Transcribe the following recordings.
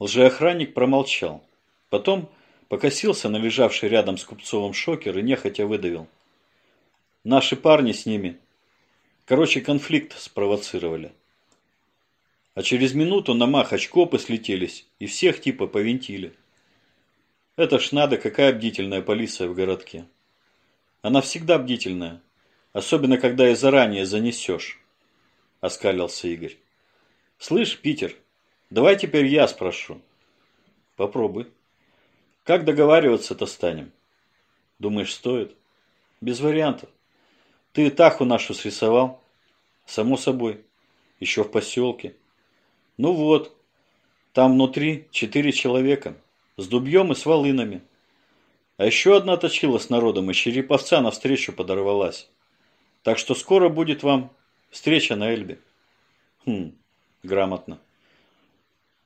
Лжеохранник промолчал. Потом покосился на лежавший рядом с Купцовым шокер и нехотя выдавил. Наши парни с ними. Короче, конфликт спровоцировали. А через минуту на махач копы слетелись и всех типа повинтили. Это ж надо, какая бдительная полиция в городке. Она всегда бдительная, особенно когда и заранее занесешь, оскалился Игорь. Слышь, Питер, давай теперь я спрошу. Попробуй. Как договариваться-то станем? Думаешь, стоит? Без вариантов. Ты Таху нашу срисовал? Само собой. Еще в поселке. Ну вот. Там внутри четыре человека. С дубьем и с волынами. А еще одна точила с народом, и череповца навстречу подорвалась. Так что скоро будет вам встреча на Эльбе. Хм, грамотно.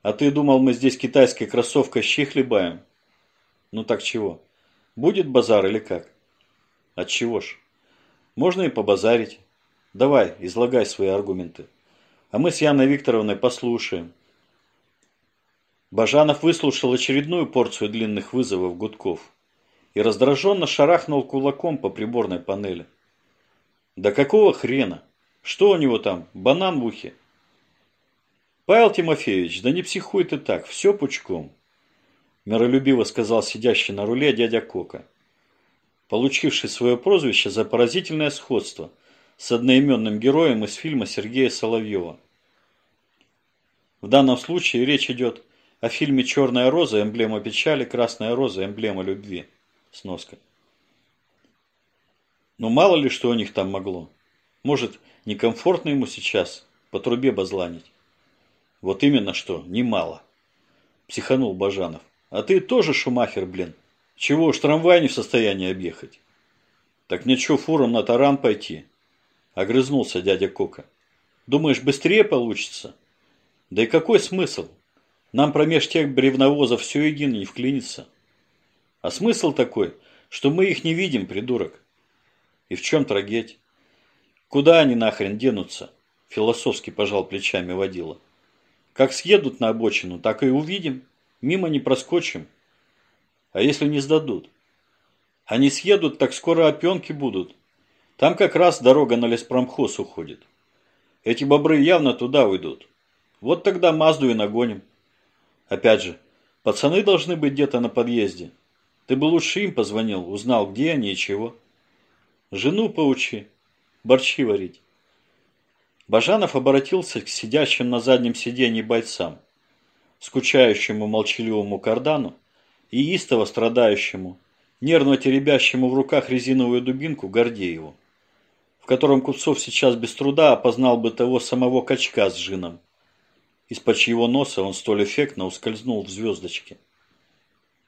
А ты думал, мы здесь китайской кроссовкой щи хлебаем? Ну так чего? Будет базар или как? От чего ж? Можно и побазарить. Давай, излагай свои аргументы. А мы с Яной Викторовной послушаем. Бажанов выслушал очередную порцию длинных вызовов гудков и раздраженно шарахнул кулаком по приборной панели. Да какого хрена? Что у него там, банан в ухе? Павел Тимофеевич, да не психуй ты так, все пучком. Миролюбиво сказал сидящий на руле дядя Кока получивший свое прозвище за поразительное сходство с одноименным героем из фильма Сергея Соловьева. В данном случае речь идет о фильме «Черная роза. Эмблема печали. Красная роза. Эмблема любви». Сноска. Но мало ли что у них там могло. Может, некомфортно ему сейчас по трубе базланить. Вот именно что, немало. Психанул Бажанов. А ты тоже шумахер, блин. Чего уж трамвай не в состоянии объехать? Так ничего, фуром на таран пойти. Огрызнулся дядя Кока. Думаешь, быстрее получится? Да и какой смысл? Нам промеж тех бревновозов все едино не вклинится. А смысл такой, что мы их не видим, придурок. И в чем трагедия? Куда они нахрен денутся? Философски пожал плечами водила. Как съедут на обочину, так и увидим. Мимо не проскочим. А если не сдадут? Они съедут, так скоро опенки будут. Там как раз дорога на леспромхоз уходит. Эти бобры явно туда уйдут. Вот тогда Мазду и нагоним. Опять же, пацаны должны быть где-то на подъезде. Ты бы лучше им позвонил, узнал, где они и чего. Жену поучи, борщи варить. Бажанов обратился к сидящим на заднем сиденье бойцам, скучающему молчаливому кардану и истово страдающему, нервно теребящему в руках резиновую дубинку Гордееву, в котором Купцов сейчас без труда опознал бы того самого качка с джином, из-под чьего носа он столь эффектно ускользнул в звездочке.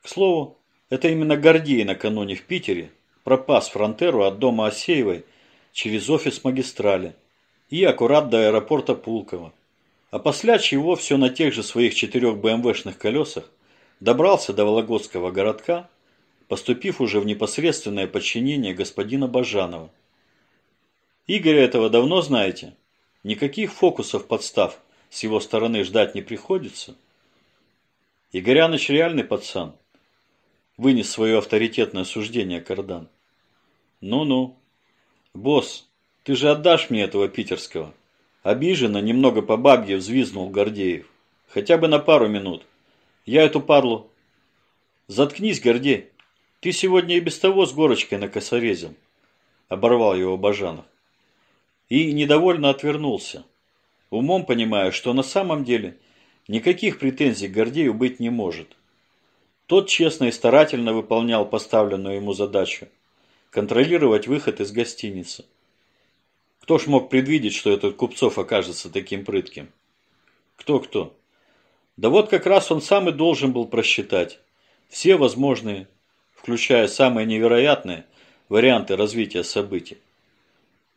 К слову, это именно Гордей накануне в Питере пропас фронтеру от дома Осеевой через офис магистрали и аккурат до аэропорта Пулково. А после чего все на тех же своих четырех БМВшных колесах добрался до Вологодского городка, поступив уже в непосредственное подчинение господина Бажанова. Игоря этого давно знаете. Никаких фокусов подстав с его стороны ждать не приходится. Игоряныч реальный пацан. Вынес свое авторитетное суждение Кардан. Ну-ну. Босс, ты же отдашь мне этого питерского. Обиженно, немного по бабье взвизнул Гордеев. Хотя бы на пару минут. Я эту парлу. Заткнись, Гордей. Ты сегодня и без того с горочкой накосорезил. Оборвал его Бажанов. И недовольно отвернулся. Умом понимая, что на самом деле никаких претензий к Гордею быть не может. Тот честно и старательно выполнял поставленную ему задачу – контролировать выход из гостиницы. Кто ж мог предвидеть, что этот Купцов окажется таким прытким? Кто-кто? Да вот как раз он сам и должен был просчитать все возможные, включая самые невероятные, варианты развития событий.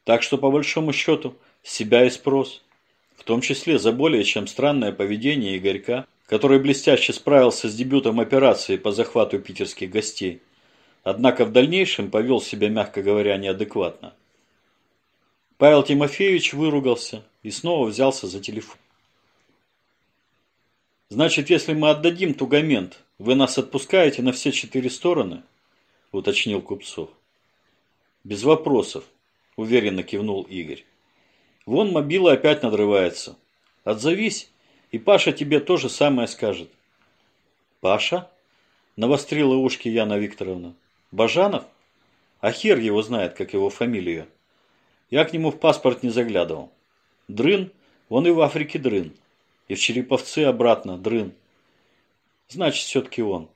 Так что, по большому счету, себя и спрос, в том числе за более чем странное поведение Игорька, который блестяще справился с дебютом операции по захвату питерских гостей, однако в дальнейшем повел себя, мягко говоря, неадекватно. Павел Тимофеевич выругался и снова взялся за телефон. Значит, если мы отдадим тугамент, вы нас отпускаете на все четыре стороны? Уточнил Купцов. Без вопросов, уверенно кивнул Игорь. Вон мобила опять надрывается. Отзовись, и Паша тебе то же самое скажет. Паша? Навострила ушки Яна Викторовна. Бажанов? А хер его знает, как его фамилию. Я к нему в паспорт не заглядывал. Дрын, он и в Африке дрын. И в Череповцы обратно, дрын. Значит, все-таки он.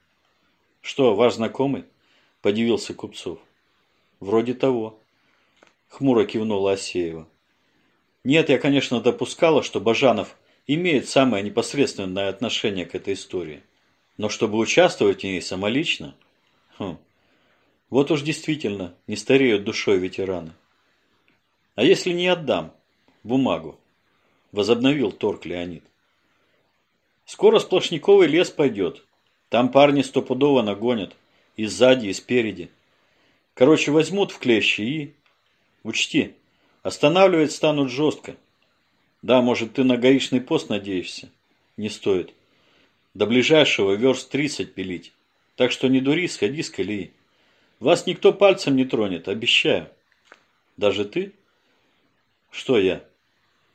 Что, ваш знакомый? Подивился Купцов. Вроде того. Хмуро кивнула Асеева. Нет, я, конечно, допускала, что Бажанов имеет самое непосредственное отношение к этой истории. Но чтобы участвовать в ней самолично... Хм. Вот уж действительно не стареют душой ветераны. А если не отдам бумагу? Возобновил торг Леонид. Скоро сплошниковый лес пойдет. Там парни стопудово нагонят. И сзади, и спереди. Короче, возьмут в клещи и... Учти, останавливать станут жестко. Да, может, ты на гаишный пост надеешься? Не стоит. До ближайшего верст 30 пилить. Так что не дури, сходи с колеи. Вас никто пальцем не тронет, обещаю. Даже ты? Что я?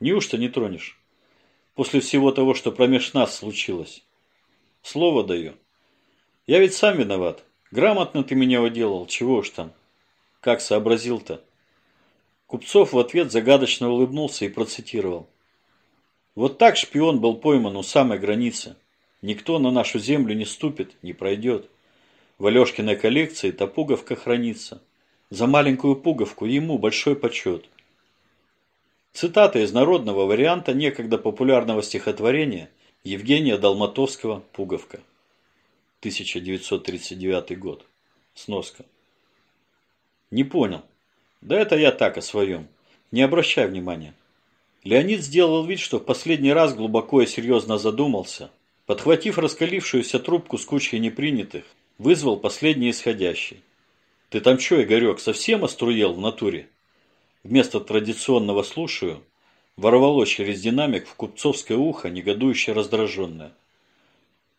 Неужто не тронешь? после всего того, что промеж нас случилось. Слово даю. Я ведь сам виноват. Грамотно ты меня уделал, чего уж там. Как сообразил-то? Купцов в ответ загадочно улыбнулся и процитировал. Вот так шпион был пойман у самой границы. Никто на нашу землю не ступит, не пройдет. В Алешкиной коллекции та пуговка хранится. За маленькую пуговку ему большой почет. Цитата из народного варианта некогда популярного стихотворения Евгения Долматовского «Пуговка». 1939 год. Сноска. Не понял. Да это я так о своем. Не обращай внимания. Леонид сделал вид, что в последний раз глубоко и серьезно задумался. Подхватив раскалившуюся трубку с кучей непринятых, вызвал последний исходящий. «Ты там что, Игорек, совсем оструел в натуре?» Вместо традиционного «слушаю» ворвалось через динамик в купцовское ухо, негодующе раздраженное.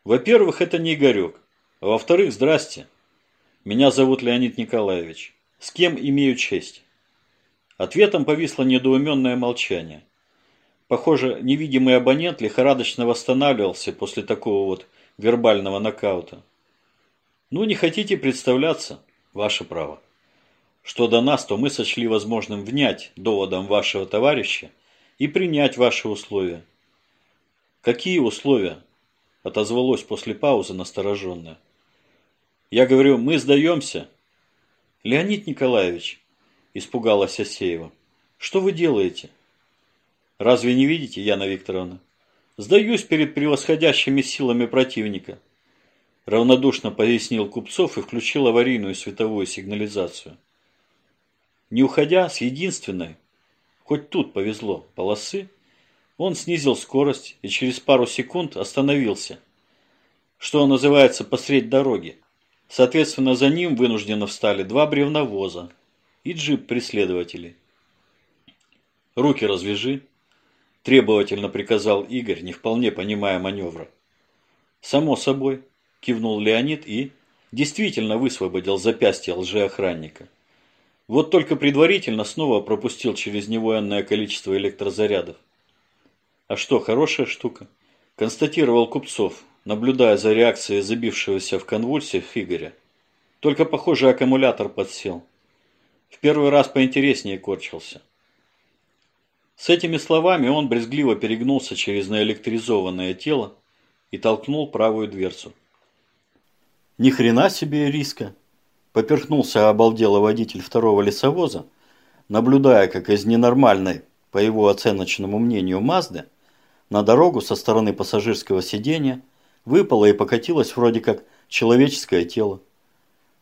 Во-первых, это не Игорек. А во-вторых, здрасте. Меня зовут Леонид Николаевич. С кем имею честь? Ответом повисло недоуменное молчание. Похоже, невидимый абонент лихорадочно восстанавливался после такого вот вербального нокаута. Ну, не хотите представляться? Ваше право. Что до нас, то мы сочли возможным внять доводам вашего товарища и принять ваши условия. Какие условия? Отозвалось после паузы настороженное. Я говорю, мы сдаемся. Леонид Николаевич, испугалась Асеева, что вы делаете? Разве не видите, Яна Викторовна? Сдаюсь перед превосходящими силами противника. Равнодушно пояснил Купцов и включил аварийную световую сигнализацию. Не уходя с единственной, хоть тут повезло, полосы, он снизил скорость и через пару секунд остановился, что называется посредь дороги. Соответственно, за ним вынужденно встали два бревновоза и джип преследователей. «Руки развяжи», – требовательно приказал Игорь, не вполне понимая маневра. «Само собой», – кивнул Леонид и действительно высвободил запястье лжеохранника. Вот только предварительно снова пропустил через него энное количество электрозарядов. А что, хорошая штука? Констатировал Купцов, наблюдая за реакцией забившегося в конвульсиях Игоря. Только, похоже, аккумулятор подсел. В первый раз поинтереснее корчился. С этими словами он брезгливо перегнулся через наэлектризованное тело и толкнул правую дверцу. Ни хрена себе риска, Поперхнулся обалдело водитель второго лесовоза, наблюдая, как из ненормальной, по его оценочному мнению, Мазды на дорогу со стороны пассажирского сиденья выпало и покатилось вроде как человеческое тело.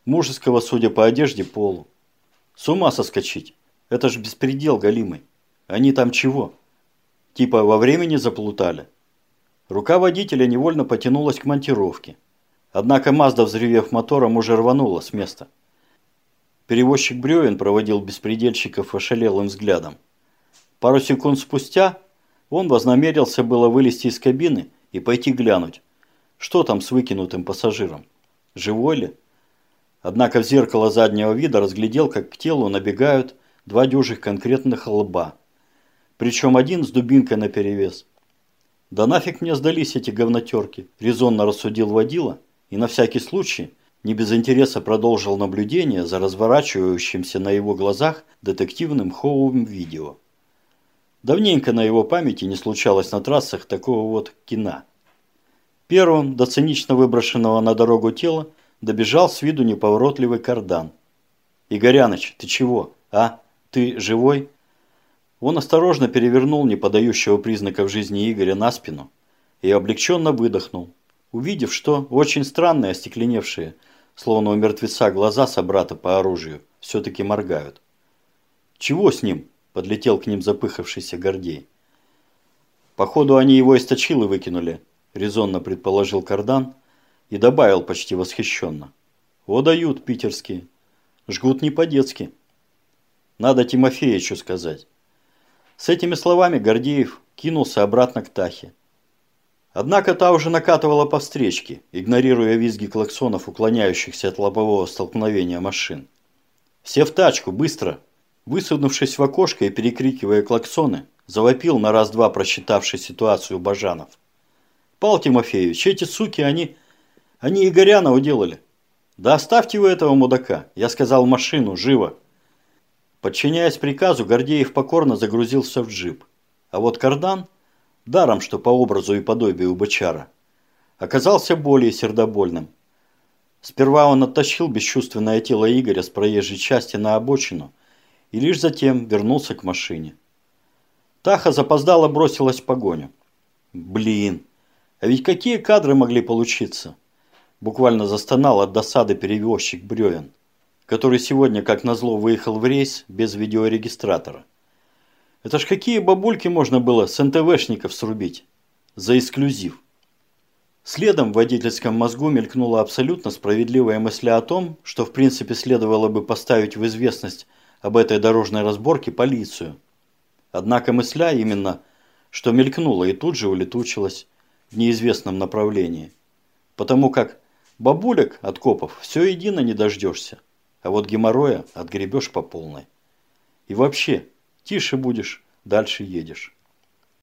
Мужеского, судя по одежде, полу. С ума соскочить. Это ж беспредел галимый. Они там чего? Типа во времени заплутали? Рука водителя невольно потянулась к монтировке. Однако Мазда, взревев мотором, уже рванула с места. Перевозчик бревен проводил беспредельщиков ошалелым взглядом. Пару секунд спустя он вознамерился было вылезти из кабины и пойти глянуть, что там с выкинутым пассажиром. Живой ли? Однако в зеркало заднего вида разглядел, как к телу набегают два дюжих конкретных лба. Причем один с дубинкой наперевес. Да нафиг мне сдались эти говнотерки, резонно рассудил водила и на всякий случай не без интереса продолжил наблюдение за разворачивающимся на его глазах детективным хоувым видео. Давненько на его памяти не случалось на трассах такого вот кино. Первым до цинично выброшенного на дорогу тела добежал с виду неповоротливый кардан. «Игоряныч, ты чего? А? Ты живой?» Он осторожно перевернул не подающего признаков жизни Игоря на спину и облегченно выдохнул, увидев, что очень странные остекленевшие, словно у мертвеца глаза собрата по оружию, все-таки моргают. «Чего с ним?» – подлетел к ним запыхавшийся Гордей. «Походу, они его из точилы выкинули», – резонно предположил Кардан и добавил почти восхищенно. «О, дают питерские. Жгут не по-детски. Надо Тимофеичу сказать». С этими словами Гордеев кинулся обратно к Тахе. Однако та уже накатывала по встречке, игнорируя визги клаксонов, уклоняющихся от лобового столкновения машин. «Все в тачку, быстро!» Высунувшись в окошко и перекрикивая клаксоны, завопил на раз-два просчитавший ситуацию Бажанов. «Пал Тимофеевич, эти суки, они... они Игоряна уделали. Да оставьте вы этого мудака. Я сказал машину, живо!» Подчиняясь приказу, Гордеев покорно загрузился в джип. А вот кардан даром что по образу и подобию бычара, оказался более сердобольным. Сперва он оттащил бесчувственное тело Игоря с проезжей части на обочину и лишь затем вернулся к машине. Таха запоздало бросилась в погоню. Блин, а ведь какие кадры могли получиться? Буквально застонал от досады перевозчик Бревен, который сегодня, как назло, выехал в рейс без видеорегистратора. Это ж какие бабульки можно было с НТВшников срубить? За эксклюзив. Следом в водительском мозгу мелькнула абсолютно справедливая мысль о том, что в принципе следовало бы поставить в известность об этой дорожной разборке полицию. Однако мысля именно, что мелькнула и тут же улетучилась в неизвестном направлении. Потому как бабулек от копов все едино не дождешься, а вот геморроя отгребешь по полной. И вообще, Тише будешь, дальше едешь.